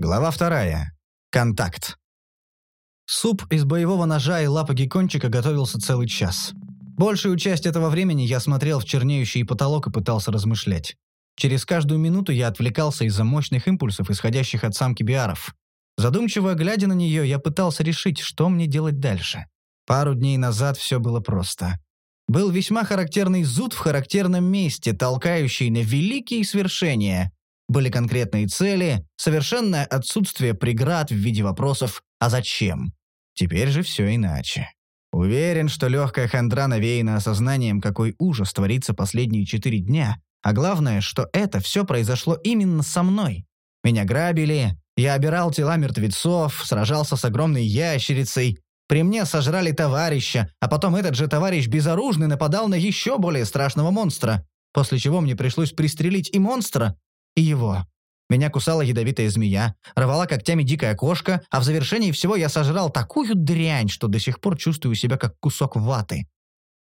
Глава вторая. Контакт. Суп из боевого ножа и лапы геккончика готовился целый час. Большую часть этого времени я смотрел в чернеющий потолок и пытался размышлять. Через каждую минуту я отвлекался из-за мощных импульсов, исходящих от самки биаров. Задумчиво глядя на нее, я пытался решить, что мне делать дальше. Пару дней назад все было просто. Был весьма характерный зуд в характерном месте, толкающий на великие свершения, были конкретные цели, совершенное отсутствие преград в виде вопросов «а зачем?». Теперь же все иначе. Уверен, что легкая хандра навеяна осознанием, какой ужас творится последние четыре дня, а главное, что это все произошло именно со мной. Меня грабили, я обирал тела мертвецов, сражался с огромной ящерицей, при мне сожрали товарища, а потом этот же товарищ безоружный нападал на еще более страшного монстра, после чего мне пришлось пристрелить и монстра, и его. Меня кусала ядовитая змея, рвала когтями дикая кошка, а в завершении всего я сожрал такую дрянь, что до сих пор чувствую себя как кусок ваты.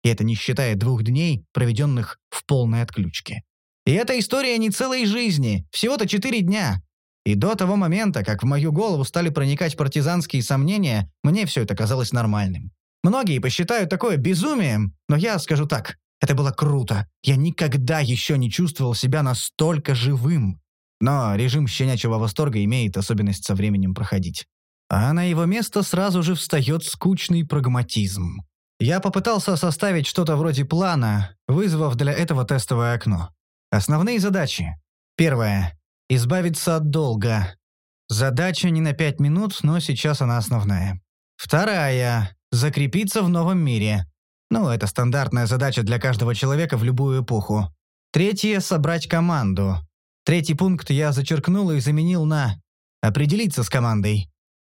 И это не считая двух дней, проведенных в полной отключке. И эта история не целой жизни, всего-то четыре дня. И до того момента, как в мою голову стали проникать партизанские сомнения, мне все это казалось нормальным. Многие посчитают такое безумием, но я скажу так. Это было круто. Я никогда еще не чувствовал себя настолько живым. Но режим щенячьего восторга имеет особенность со временем проходить. А на его место сразу же встает скучный прагматизм. Я попытался составить что-то вроде плана, вызвав для этого тестовое окно. Основные задачи. Первое. Избавиться от долга. Задача не на пять минут, но сейчас она основная. Вторая. Закрепиться в новом мире. Ну, это стандартная задача для каждого человека в любую эпоху. Третье – собрать команду. Третий пункт я зачеркнул и заменил на «определиться с командой».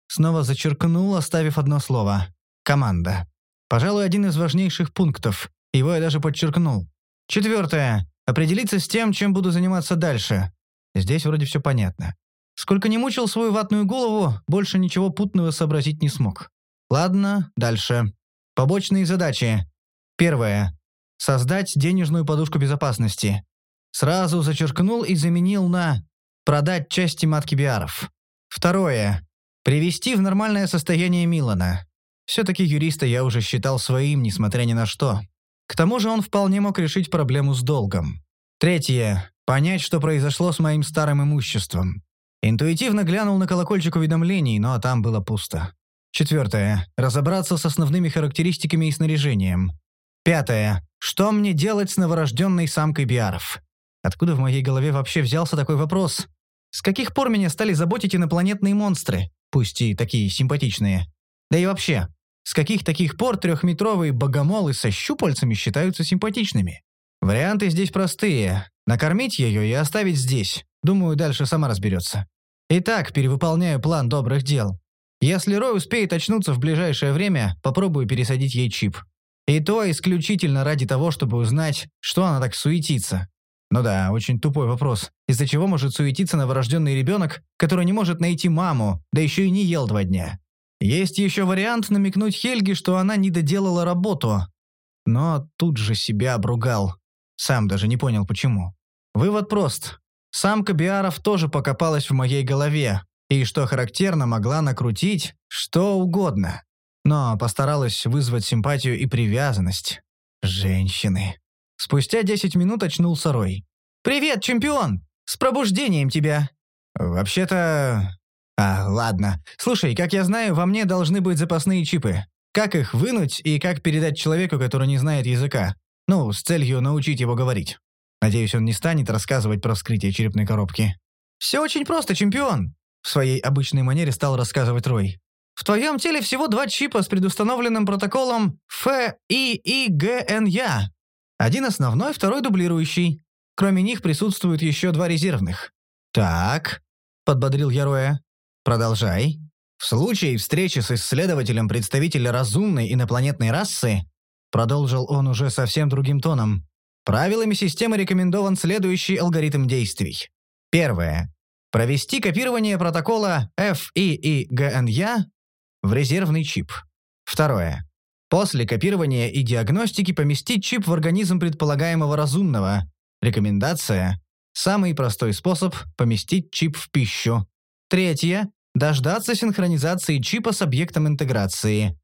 Снова зачеркнул, оставив одно слово – «команда». Пожалуй, один из важнейших пунктов. Его я даже подчеркнул. Четвертое – определиться с тем, чем буду заниматься дальше. Здесь вроде все понятно. Сколько не мучил свою ватную голову, больше ничего путного сообразить не смог. Ладно, дальше. Побочные задачи. Первое. Создать денежную подушку безопасности. Сразу зачеркнул и заменил на «продать части матки биаров». Второе. Привести в нормальное состояние Милана. Все-таки юриста я уже считал своим, несмотря ни на что. К тому же он вполне мог решить проблему с долгом. Третье. Понять, что произошло с моим старым имуществом. Интуитивно глянул на колокольчик уведомлений, но там было пусто. Четвертое. Разобраться с основными характеристиками и снаряжением. Пятое. Что мне делать с новорожденной самкой биаров? Откуда в моей голове вообще взялся такой вопрос? С каких пор меня стали заботить инопланетные монстры, пусть и такие симпатичные? Да и вообще, с каких таких пор трехметровые богомолы со щупальцами считаются симпатичными? Варианты здесь простые. Накормить ее и оставить здесь. Думаю, дальше сама разберется. Итак, перевыполняю план добрых дел. Если Рой успеет очнуться в ближайшее время, попробую пересадить ей чип. И то исключительно ради того, чтобы узнать, что она так суетится. Ну да, очень тупой вопрос. Из-за чего может суетиться новорожденный ребенок, который не может найти маму, да еще и не ел два дня? Есть еще вариант намекнуть Хельге, что она не доделала работу. Но тут же себя обругал. Сам даже не понял, почему. Вывод прост. Самка Биаров тоже покопалась в моей голове, и, что характерно, могла накрутить что угодно но постаралась вызвать симпатию и привязанность. Женщины. Спустя десять минут очнулся Рой. «Привет, чемпион! С пробуждением тебя!» «Вообще-то...» «А, ладно. Слушай, как я знаю, во мне должны быть запасные чипы. Как их вынуть и как передать человеку, который не знает языка? Ну, с целью научить его говорить. Надеюсь, он не станет рассказывать про вскрытие черепной коробки». «Все очень просто, чемпион!» В своей обычной манере стал рассказывать Рой. В твоем теле всего два чипа с предустановленным протоколом ФИИГНЯ. Один основной, второй дублирующий. Кроме них присутствуют еще два резервных. «Так», — подбодрил Яроя. «Продолжай. В случае встречи с исследователем представителя разумной инопланетной расы, продолжил он уже совсем другим тоном, правилами системы рекомендован следующий алгоритм действий. Первое. Провести копирование протокола FIIGNЯ в резервный чип. Второе. После копирования и диагностики поместить чип в организм предполагаемого разумного. Рекомендация. Самый простой способ – поместить чип в пищу. Третье – дождаться синхронизации чипа с объектом интеграции.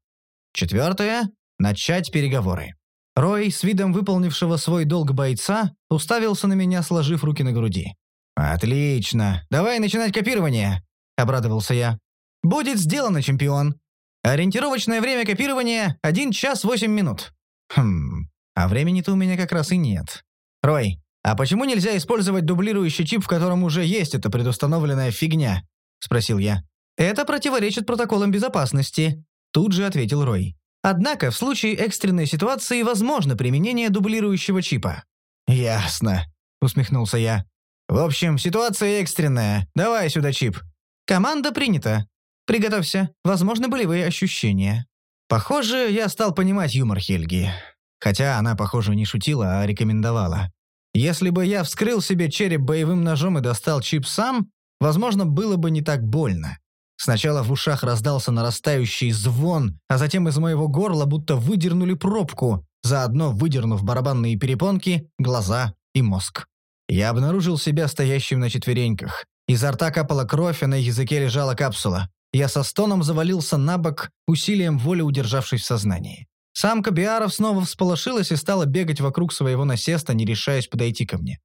Четвертое – начать переговоры. Рой, с видом выполнившего свой долг бойца, уставился на меня, сложив руки на груди. «Отлично. Давай начинать копирование», — обрадовался я. «Будет сделано, чемпион. Ориентировочное время копирования — 1 час 8 минут». «Хм, а времени-то у меня как раз и нет. Рой, а почему нельзя использовать дублирующий чип, в котором уже есть эта предустановленная фигня?» — спросил я. «Это противоречит протоколам безопасности», — тут же ответил Рой. Однако в случае экстренной ситуации возможно применение дублирующего чипа. «Ясно», — усмехнулся я. «В общем, ситуация экстренная. Давай сюда чип». «Команда принята. Приготовься. Возможны болевые ощущения». Похоже, я стал понимать юмор Хельги. Хотя она, похоже, не шутила, а рекомендовала. Если бы я вскрыл себе череп боевым ножом и достал чип сам, возможно, было бы не так больно. Сначала в ушах раздался нарастающий звон, а затем из моего горла будто выдернули пробку, заодно выдернув барабанные перепонки, глаза и мозг. Я обнаружил себя стоящим на четвереньках. Изо рта капала кровь, а на языке лежала капсула. Я со стоном завалился на бок, усилием воли удержавшись в сознании. Самка Биаров снова всполошилась и стала бегать вокруг своего насеста, не решаясь подойти ко мне.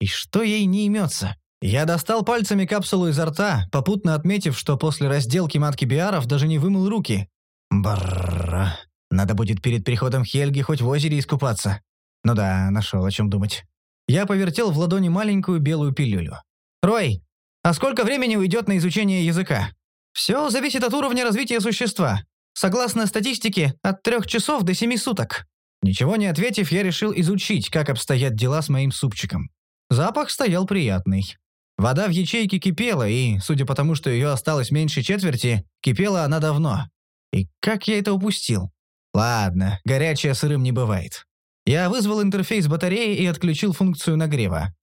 И что ей не имется? Я достал пальцами капсулу изо рта, попутно отметив, что после разделки матки Биаров даже не вымыл руки. Брррр. Надо будет перед приходом Хельги хоть в озере искупаться. Ну да, нашел о чем думать. Я повертел в ладони маленькую белую пилюлю. «Рой, а сколько времени уйдет на изучение языка?» «Все зависит от уровня развития существа. Согласно статистике, от трех часов до семи суток». Ничего не ответив, я решил изучить, как обстоят дела с моим супчиком. Запах стоял приятный. Вода в ячейке кипела, и, судя по тому, что ее осталось меньше четверти, кипела она давно. И как я это упустил? Ладно, горячее сырым не бывает. Я вызвал интерфейс батареи и отключил функцию нагрева.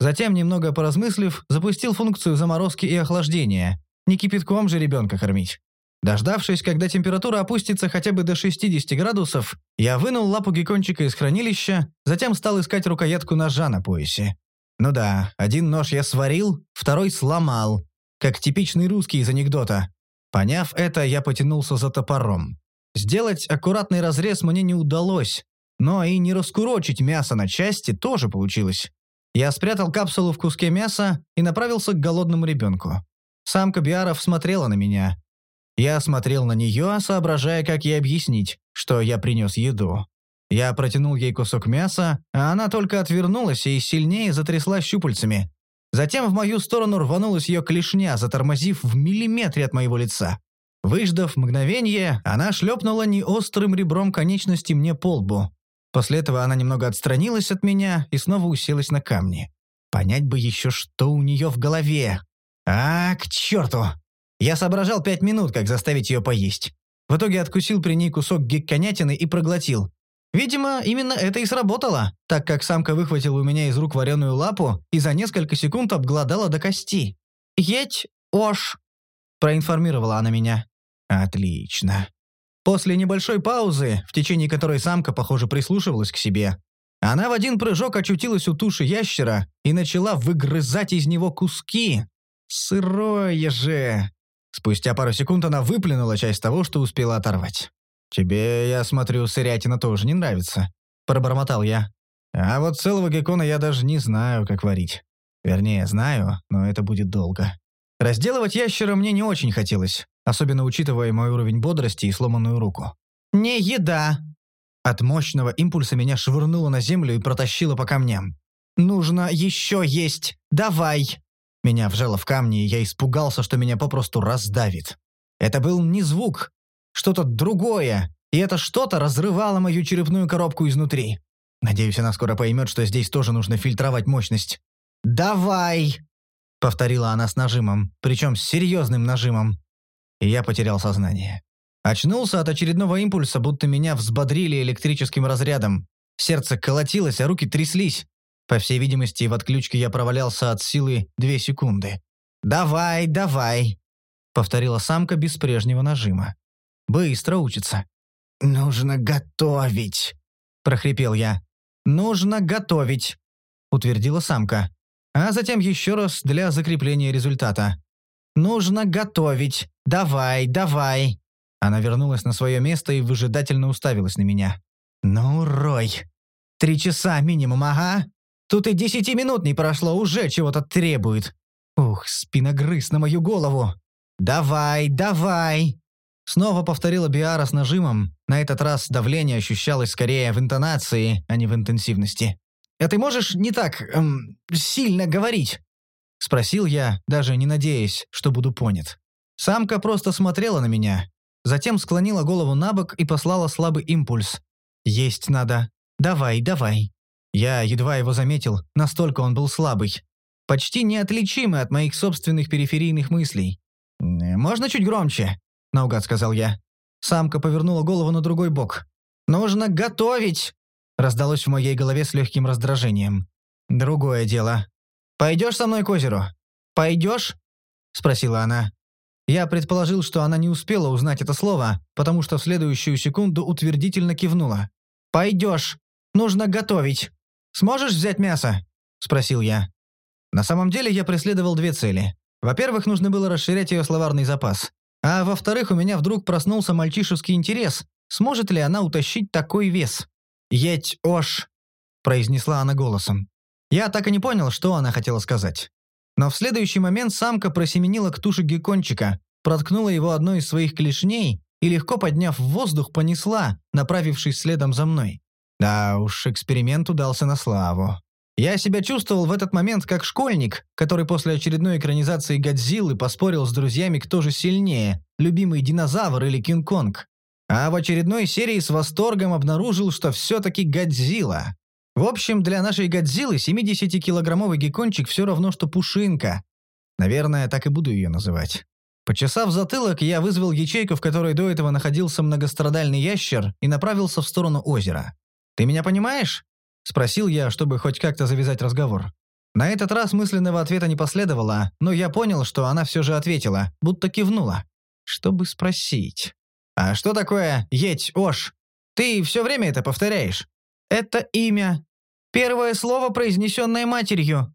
Затем, немного поразмыслив, запустил функцию заморозки и охлаждения. Не кипятком же ребенка кормить. Дождавшись, когда температура опустится хотя бы до 60 градусов, я вынул лапу геккончика из хранилища, затем стал искать рукоятку ножа на поясе. Ну да, один нож я сварил, второй сломал, как типичный русский из анекдота. Поняв это, я потянулся за топором. Сделать аккуратный разрез мне не удалось, но и не раскурочить мясо на части тоже получилось. Я спрятал капсулу в куске мяса и направился к голодному ребенку. Самка Биаров смотрела на меня. Я смотрел на нее, соображая, как ей объяснить, что я принес еду. Я протянул ей кусок мяса, а она только отвернулась и сильнее затрясла щупальцами. Затем в мою сторону рванулась ее клешня, затормозив в миллиметре от моего лица. Выждав мгновение, она шлепнула неострым ребром конечности мне по лбу. После этого она немного отстранилась от меня и снова уселась на камни. Понять бы еще, что у нее в голове. А, к черту! Я соображал пять минут, как заставить ее поесть. В итоге откусил при ней кусок гекконятины и проглотил. Видимо, именно это и сработало, так как самка выхватила у меня из рук вареную лапу и за несколько секунд обглодала до кости. «Еть, Ош!» – проинформировала она меня. «Отлично». После небольшой паузы, в течение которой самка, похоже, прислушивалась к себе, она в один прыжок очутилась у туши ящера и начала выгрызать из него куски. Сырое же! Спустя пару секунд она выплюнула часть того, что успела оторвать. «Тебе, я смотрю, сырятина тоже не нравится», — пробормотал я. «А вот целого геккона я даже не знаю, как варить. Вернее, знаю, но это будет долго». Разделывать ящера мне не очень хотелось, особенно учитывая мой уровень бодрости и сломанную руку. «Не еда!» От мощного импульса меня швырнуло на землю и протащило по камням. «Нужно еще есть! Давай!» Меня вжало в камни, и я испугался, что меня попросту раздавит. Это был не звук, что-то другое, и это что-то разрывало мою черепную коробку изнутри. Надеюсь, она скоро поймет, что здесь тоже нужно фильтровать мощность. «Давай!» — повторила она с нажимом, причем с серьезным нажимом. И я потерял сознание. Очнулся от очередного импульса, будто меня взбодрили электрическим разрядом. Сердце колотилось, а руки тряслись. По всей видимости, в отключке я провалялся от силы две секунды. «Давай, давай!» — повторила самка без прежнего нажима. Быстро учится». «Нужно готовить», — прохрипел я. «Нужно готовить», — утвердила самка. А затем еще раз для закрепления результата. Нужно готовить. Давай, давай!» Она вернулась на свое место и выжидательно уставилась на меня. «Ну, Рой, три часа минимум, ага. Тут и десяти минут не прошло, уже чего-то требует. Ух, спиногрыз на мою голову. Давай, давай!» Снова повторила Биара с нажимом. На этот раз давление ощущалось скорее в интонации, а не в интенсивности. «А ты можешь не так эм, сильно говорить?» Спросил я, даже не надеясь, что буду понят. Самка просто смотрела на меня, затем склонила голову на бок и послала слабый импульс. «Есть надо. Давай, давай». Я едва его заметил, настолько он был слабый. Почти неотличимый от моих собственных периферийных мыслей. «Можно чуть громче?» – наугад сказал я. Самка повернула голову на другой бок. «Нужно готовить!» – раздалось в моей голове с легким раздражением. «Другое дело. Пойдешь со мной к озеру? Пойдешь?» – спросила она. Я предположил, что она не успела узнать это слово, потому что в следующую секунду утвердительно кивнула. «Пойдешь. Нужно готовить. Сможешь взять мясо?» – спросил я. На самом деле я преследовал две цели. Во-первых, нужно было расширять ее словарный запас. А во-вторых, у меня вдруг проснулся мальчишеский интерес, сможет ли она утащить такой вес. «Еть ош», – произнесла она голосом. Я так и не понял, что она хотела сказать. Но в следующий момент самка просеменила к туше геккончика, проткнула его одной из своих клешней и, легко подняв в воздух, понесла, направившись следом за мной. Да уж, эксперимент удался на славу. Я себя чувствовал в этот момент как школьник, который после очередной экранизации «Годзиллы» поспорил с друзьями, кто же сильнее, любимый динозавр или Кинг-Конг. А в очередной серии с восторгом обнаружил, что все-таки «Годзилла». В общем, для нашей «Годзиллы» 70-килограммовый геккончик все равно, что пушинка. Наверное, так и буду ее называть. Почесав затылок, я вызвал ячейку, в которой до этого находился многострадальный ящер, и направился в сторону озера. «Ты меня понимаешь?» — спросил я, чтобы хоть как-то завязать разговор. На этот раз мысленного ответа не последовало, но я понял, что она все же ответила, будто кивнула. Чтобы спросить. «А что такое «еть ош»? Ты все время это повторяешь?» Это имя. Первое слово, произнесенное матерью.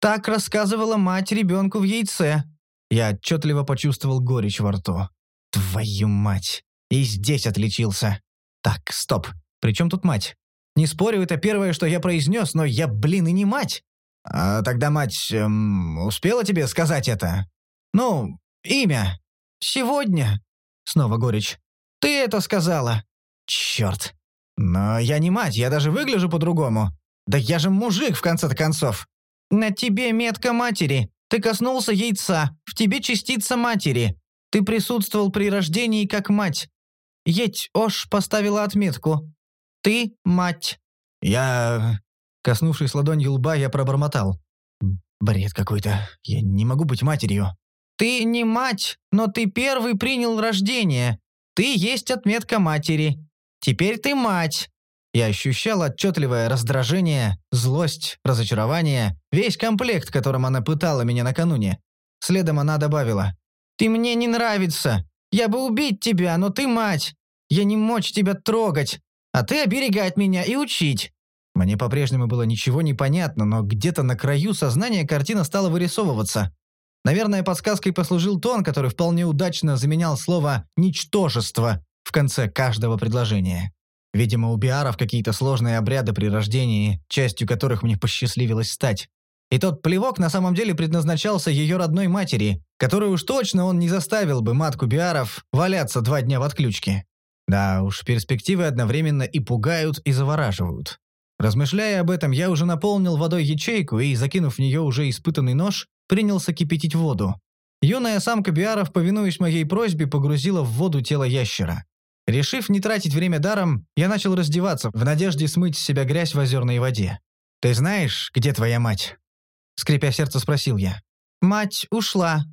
Так рассказывала мать ребенку в яйце. Я отчетливо почувствовал горечь во рту. Твою мать. И здесь отличился. Так, стоп. При чем тут мать? Не спорю, это первое, что я произнес, но я, блин, и не мать. А тогда мать эм, успела тебе сказать это? Ну, имя. Сегодня. Снова горечь. Ты это сказала. Черт. «Но я не мать, я даже выгляжу по-другому. Да я же мужик, в конце-то концов!» «На тебе метка матери. Ты коснулся яйца. В тебе частица матери. Ты присутствовал при рождении как мать. Едь Ош поставила отметку. Ты мать». «Я...» Коснувшись ладонью лба, я пробормотал. «Бред какой-то. Я не могу быть матерью». «Ты не мать, но ты первый принял рождение. Ты есть отметка матери. Теперь ты мать!» Я ощущал отчетливое раздражение, злость, разочарование, весь комплект, которым она пытала меня накануне. Следом она добавила. «Ты мне не нравится. Я бы убить тебя, но ты мать. Я не мочь тебя трогать, а ты оберегать меня и учить». Мне по-прежнему было ничего не понятно, но где-то на краю сознания картина стала вырисовываться. Наверное, подсказкой послужил тон, который вполне удачно заменял слово «ничтожество», в конце каждого предложения. Видимо, у биаров какие-то сложные обряды при рождении, частью которых мне посчастливилось стать. И тот плевок на самом деле предназначался ее родной матери, которую уж точно он не заставил бы матку биаров валяться два дня в отключке. Да уж, перспективы одновременно и пугают, и завораживают. Размышляя об этом, я уже наполнил водой ячейку и, закинув в нее уже испытанный нож, принялся кипятить воду. Юная самка биаров, повинуясь моей просьбе, погрузила в воду тело ящера. Решив не тратить время даром, я начал раздеваться в надежде смыть с себя грязь в озерной воде. «Ты знаешь, где твоя мать?» Скрипя сердце, спросил я. «Мать ушла.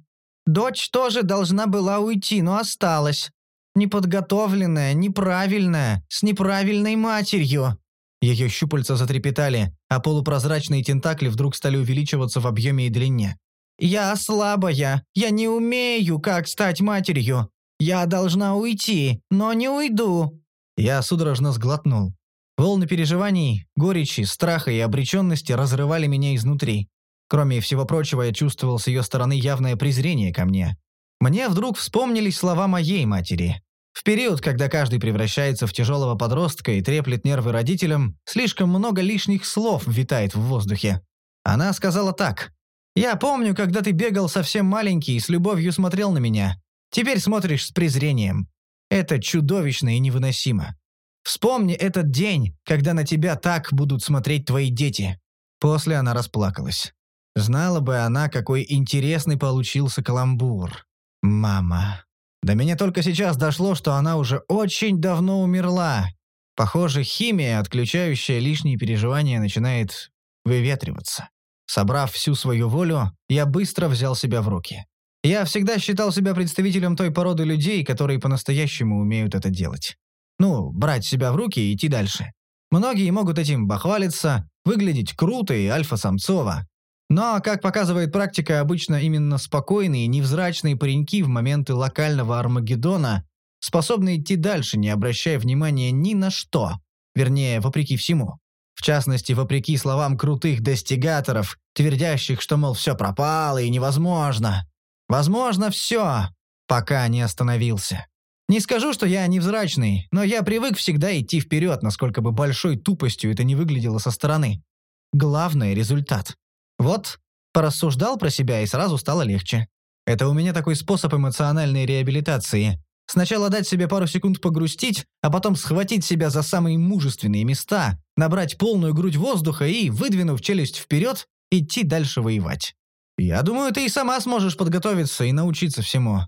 Дочь тоже должна была уйти, но осталась. Неподготовленная, неправильная, с неправильной матерью». Ее щупальца затрепетали, а полупрозрачные тентакли вдруг стали увеличиваться в объеме и длине. «Я слабая. Я не умею, как стать матерью. Я должна уйти, но не уйду». Я судорожно сглотнул. Волны переживаний, горечи, страха и обреченности разрывали меня изнутри. Кроме всего прочего, я чувствовал с ее стороны явное презрение ко мне. Мне вдруг вспомнились слова моей матери. В период, когда каждый превращается в тяжелого подростка и треплет нервы родителям, слишком много лишних слов витает в воздухе. Она сказала так. «Я помню, когда ты бегал совсем маленький и с любовью смотрел на меня. Теперь смотришь с презрением. Это чудовищно и невыносимо. Вспомни этот день, когда на тебя так будут смотреть твои дети». После она расплакалась. Знала бы она, какой интересный получился каламбур. Мама. До меня только сейчас дошло, что она уже очень давно умерла. Похоже, химия, отключающая лишние переживания, начинает выветриваться. Собрав всю свою волю, я быстро взял себя в руки. Я всегда считал себя представителем той породы людей, которые по-настоящему умеют это делать. Ну, брать себя в руки и идти дальше. Многие могут этим бахвалиться, выглядеть круто и альфа-самцово. Но, как показывает практика, обычно именно спокойные, невзрачные пареньки в моменты локального Армагеддона способны идти дальше, не обращая внимания ни на что. Вернее, вопреки всему. В частности, вопреки словам крутых достигаторов, твердящих, что, мол, все пропало и невозможно. Возможно, все, пока не остановился. Не скажу, что я невзрачный, но я привык всегда идти вперед, насколько бы большой тупостью это не выглядело со стороны. Главный результат. Вот, порассуждал про себя и сразу стало легче. Это у меня такой способ эмоциональной реабилитации. Сначала дать себе пару секунд погрустить, а потом схватить себя за самые мужественные места, набрать полную грудь воздуха и, выдвинув челюсть вперед, идти дальше воевать. Я думаю, ты и сама сможешь подготовиться и научиться всему.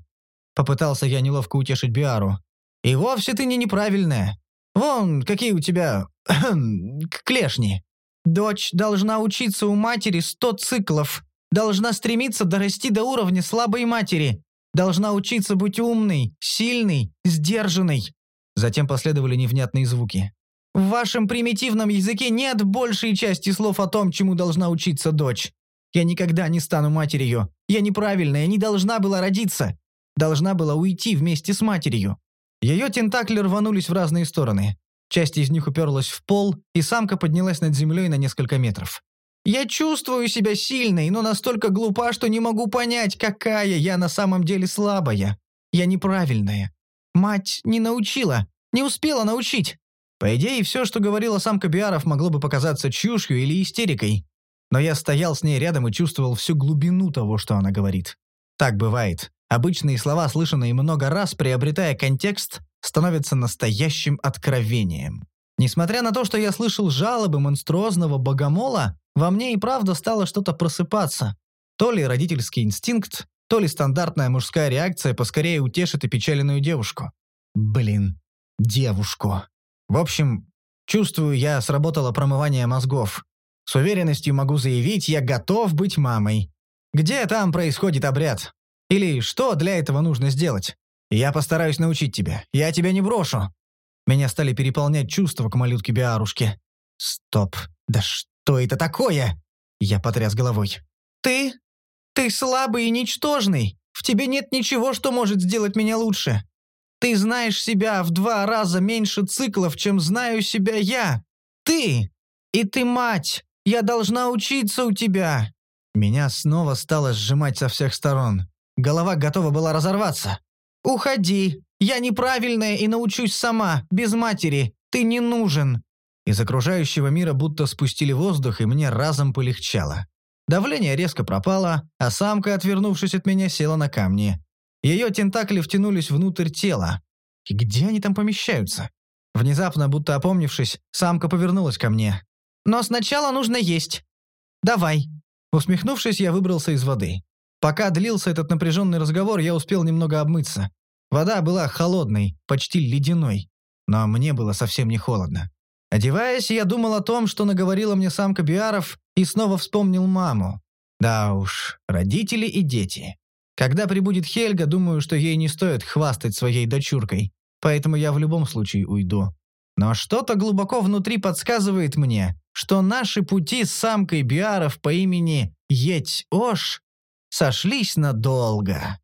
Попытался я неловко утешить Биару. И вовсе ты не неправильная. Вон, какие у тебя... клешни. Дочь должна учиться у матери сто циклов, должна стремиться дорасти до уровня слабой матери, должна учиться быть умной, сильной, сдержанной. Затем последовали невнятные звуки. В вашем примитивном языке нет большей части слов о том, чему должна учиться дочь. Я никогда не стану матерью. Я неправильная, не должна была родиться. Должна была уйти вместе с матерью. Ее тентакли рванулись в разные стороны. Часть из них уперлась в пол, и самка поднялась над землей на несколько метров. «Я чувствую себя сильной, но настолько глупа, что не могу понять, какая я на самом деле слабая. Я неправильная. Мать не научила, не успела научить». По идее, все, что говорила самка Биаров, могло бы показаться чушью или истерикой. Но я стоял с ней рядом и чувствовал всю глубину того, что она говорит. Так бывает. Обычные слова, слышанные много раз, приобретая контекст, становится настоящим откровением. Несмотря на то, что я слышал жалобы монструозного богомола, во мне и правда стало что-то просыпаться. То ли родительский инстинкт, то ли стандартная мужская реакция поскорее утешит опечаленную девушку. Блин, девушку. В общем, чувствую, я сработало промывание мозгов. С уверенностью могу заявить, я готов быть мамой. Где там происходит обряд? Или что для этого нужно сделать? Я постараюсь научить тебя. Я тебя не брошу». Меня стали переполнять чувства к малютке Биарушке. «Стоп. Да что это такое?» Я потряс головой. «Ты? Ты слабый и ничтожный. В тебе нет ничего, что может сделать меня лучше. Ты знаешь себя в два раза меньше циклов, чем знаю себя я. Ты! И ты мать! Я должна учиться у тебя!» Меня снова стало сжимать со всех сторон. Голова готова была разорваться. «Уходи! Я неправильная и научусь сама, без матери. Ты не нужен!» Из окружающего мира будто спустили воздух, и мне разом полегчало. Давление резко пропало, а самка, отвернувшись от меня, села на камни. Ее тентакли втянулись внутрь тела. И где они там помещаются? Внезапно, будто опомнившись, самка повернулась ко мне. «Но сначала нужно есть. Давай». Усмехнувшись, я выбрался из воды. Пока длился этот напряженный разговор, я успел немного обмыться. Вода была холодной, почти ледяной. Но мне было совсем не холодно. Одеваясь, я думал о том, что наговорила мне самка Биаров, и снова вспомнил маму. Да уж, родители и дети. Когда прибудет Хельга, думаю, что ей не стоит хвастать своей дочуркой, поэтому я в любом случае уйду. Но что-то глубоко внутри подсказывает мне, что наши пути с самкой Биаров по имени Еть Ош сошлись надолго.